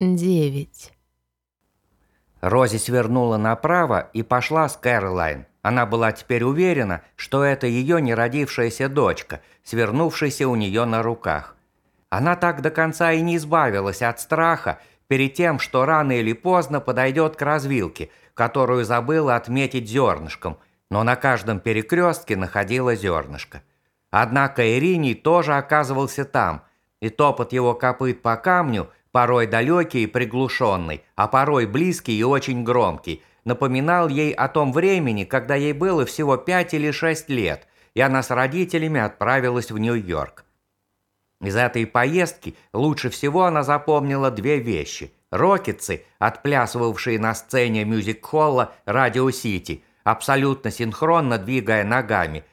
девять. Рози свернула направо и пошла с Кэролайн. Она была теперь уверена, что это ее неродившаяся дочка, свернувшаяся у нее на руках. Она так до конца и не избавилась от страха перед тем, что рано или поздно подойдет к развилке, которую забыла отметить зернышком, но на каждом перекрестке находила зернышко. Однако Ириний тоже оказывался там, и топот его копыт по камню – порой далекий и приглушенный, а порой близкий и очень громкий, напоминал ей о том времени, когда ей было всего пять или шесть лет, и она с родителями отправилась в Нью-Йорк. Из этой поездки лучше всего она запомнила две вещи. Рокетсы, отплясывавшие на сцене мюзик-холла «Радио Сити», абсолютно синхронно двигая ногами,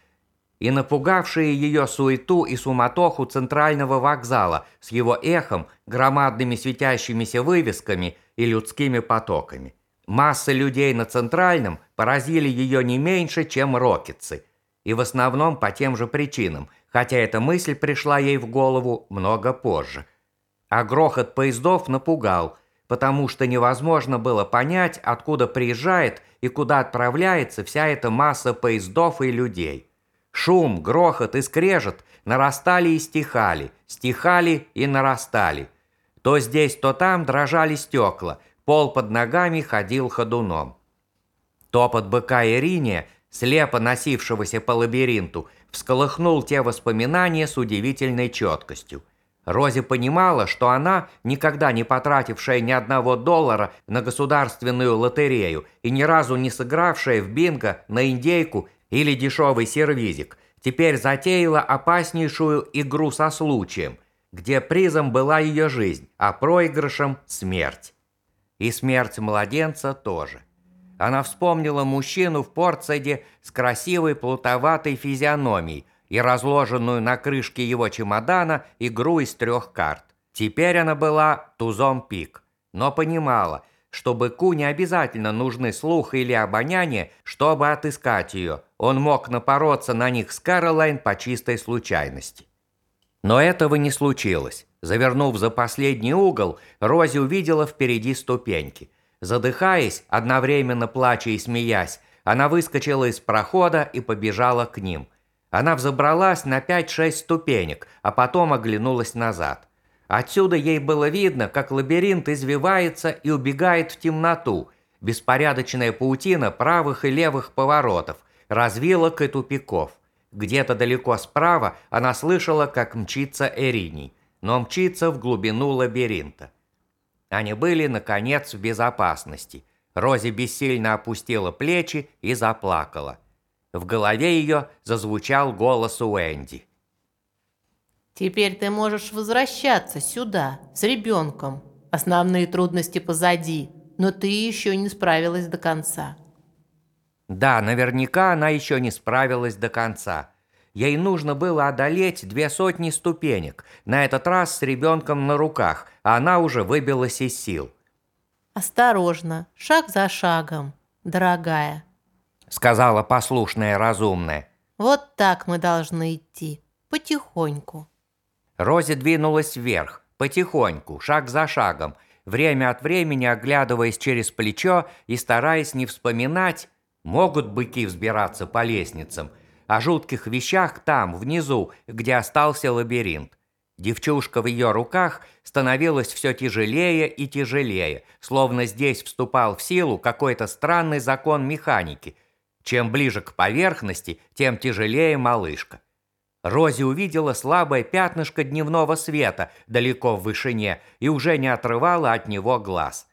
и напугавшие ее суету и суматоху центрального вокзала с его эхом, громадными светящимися вывесками и людскими потоками. Масса людей на центральном поразили ее не меньше, чем рокетцы, и в основном по тем же причинам, хотя эта мысль пришла ей в голову много позже. А грохот поездов напугал, потому что невозможно было понять, откуда приезжает и куда отправляется вся эта масса поездов и людей. Шум, грохот и скрежет нарастали и стихали, стихали и нарастали. То здесь, то там дрожали стекла, пол под ногами ходил ходуном. Топот быка Ириния, слепо носившегося по лабиринту, всколыхнул те воспоминания с удивительной четкостью. Рози понимала, что она, никогда не потратившая ни одного доллара на государственную лотерею и ни разу не сыгравшая в бинго на индейку или дешевый сервизик, теперь затеяла опаснейшую игру со случаем, где призом была ее жизнь, а проигрышем – смерть. И смерть младенца тоже. Она вспомнила мужчину в Портсайде с красивой плутоватой физиономией и разложенную на крышке его чемодана игру из трех карт. Теперь она была тузом пик, но понимала – что быку не обязательно нужны слух или обоняние, чтобы отыскать ее. Он мог напороться на них с Каролайн по чистой случайности. Но этого не случилось. Завернув за последний угол, Рози увидела впереди ступеньки. Задыхаясь, одновременно плача и смеясь, она выскочила из прохода и побежала к ним. Она взобралась на 5-6 ступенек, а потом оглянулась назад. Отсюда ей было видно, как лабиринт извивается и убегает в темноту. Беспорядочная паутина правых и левых поворотов, развилок и тупиков. Где-то далеко справа она слышала, как мчится Эриний, но мчится в глубину лабиринта. Они были, наконец, в безопасности. Рози бессильно опустила плечи и заплакала. В голове ее зазвучал голос Уэнди. Теперь ты можешь возвращаться сюда с ребенком. Основные трудности позади, но ты еще не справилась до конца. Да, наверняка она еще не справилась до конца. Ей нужно было одолеть две сотни ступенек, на этот раз с ребенком на руках, а она уже выбилась из сил. «Осторожно, шаг за шагом, дорогая», — сказала послушная разумная. «Вот так мы должны идти, потихоньку». Рози двинулась вверх, потихоньку, шаг за шагом, время от времени оглядываясь через плечо и стараясь не вспоминать, могут быки взбираться по лестницам, о жутких вещах там, внизу, где остался лабиринт. Девчушка в ее руках становилась все тяжелее и тяжелее, словно здесь вступал в силу какой-то странный закон механики. Чем ближе к поверхности, тем тяжелее малышка. Рози увидела слабое пятнышко дневного света далеко в вышине и уже не отрывала от него глаз.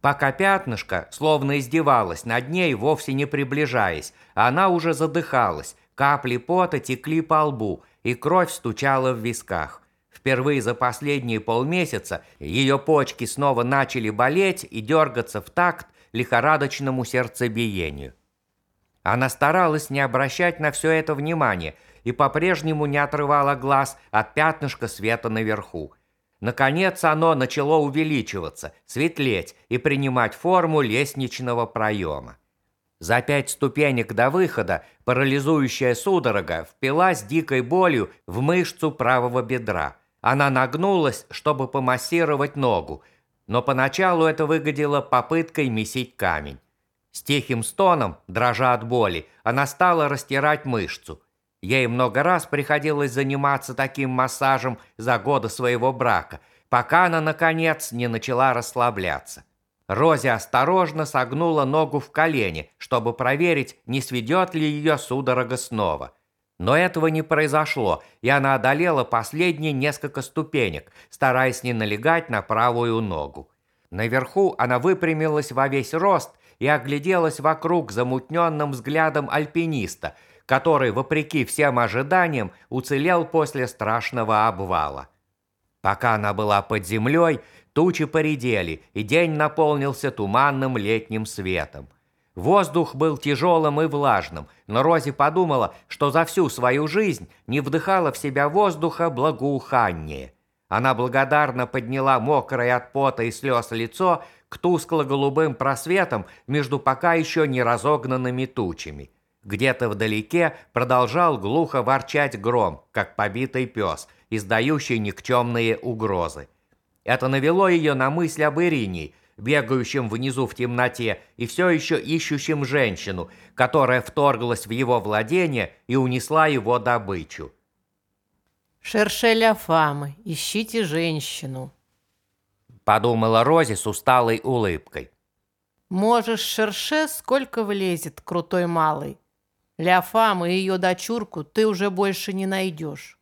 Пока пятнышко словно издевалось над ней, вовсе не приближаясь, она уже задыхалась, капли пота текли по лбу, и кровь стучала в висках. Впервые за последние полмесяца ее почки снова начали болеть и дергаться в такт лихорадочному сердцебиению. Она старалась не обращать на все это внимания – и по-прежнему не отрывала глаз от пятнышка света наверху. Наконец оно начало увеличиваться, светлеть и принимать форму лестничного проема. За пять ступенек до выхода парализующая судорога впилась дикой болью в мышцу правого бедра. Она нагнулась, чтобы помассировать ногу, но поначалу это выглядело попыткой месить камень. С тихим стоном, дрожа от боли, она стала растирать мышцу. Ей много раз приходилось заниматься таким массажем за годы своего брака, пока она, наконец, не начала расслабляться. Рози осторожно согнула ногу в колени, чтобы проверить, не сведет ли ее судорога снова. Но этого не произошло, и она одолела последние несколько ступенек, стараясь не налегать на правую ногу. Наверху она выпрямилась во весь рост и огляделась вокруг замутненным взглядом альпиниста, который, вопреки всем ожиданиям, уцелел после страшного обвала. Пока она была под землей, тучи поредели, и день наполнился туманным летним светом. Воздух был тяжелым и влажным, но Рози подумала, что за всю свою жизнь не вдыхала в себя воздуха благоухание. Она благодарно подняла мокрое от пота и слез лицо к тускло-голубым просветам между пока еще не разогнанными тучами. Где-то вдалеке продолжал глухо ворчать гром, как побитый пес, издающий никчемные угрозы. Это навело ее на мысль об Ирине, бегающем внизу в темноте и все еще ищущем женщину, которая вторглась в его владение и унесла его добычу. «Шершеля Фамы, ищите женщину», — подумала Рози с усталой улыбкой. «Можешь Шерше сколько влезет, крутой малый. Ляфам и ее дочурку ты уже больше не найдешь».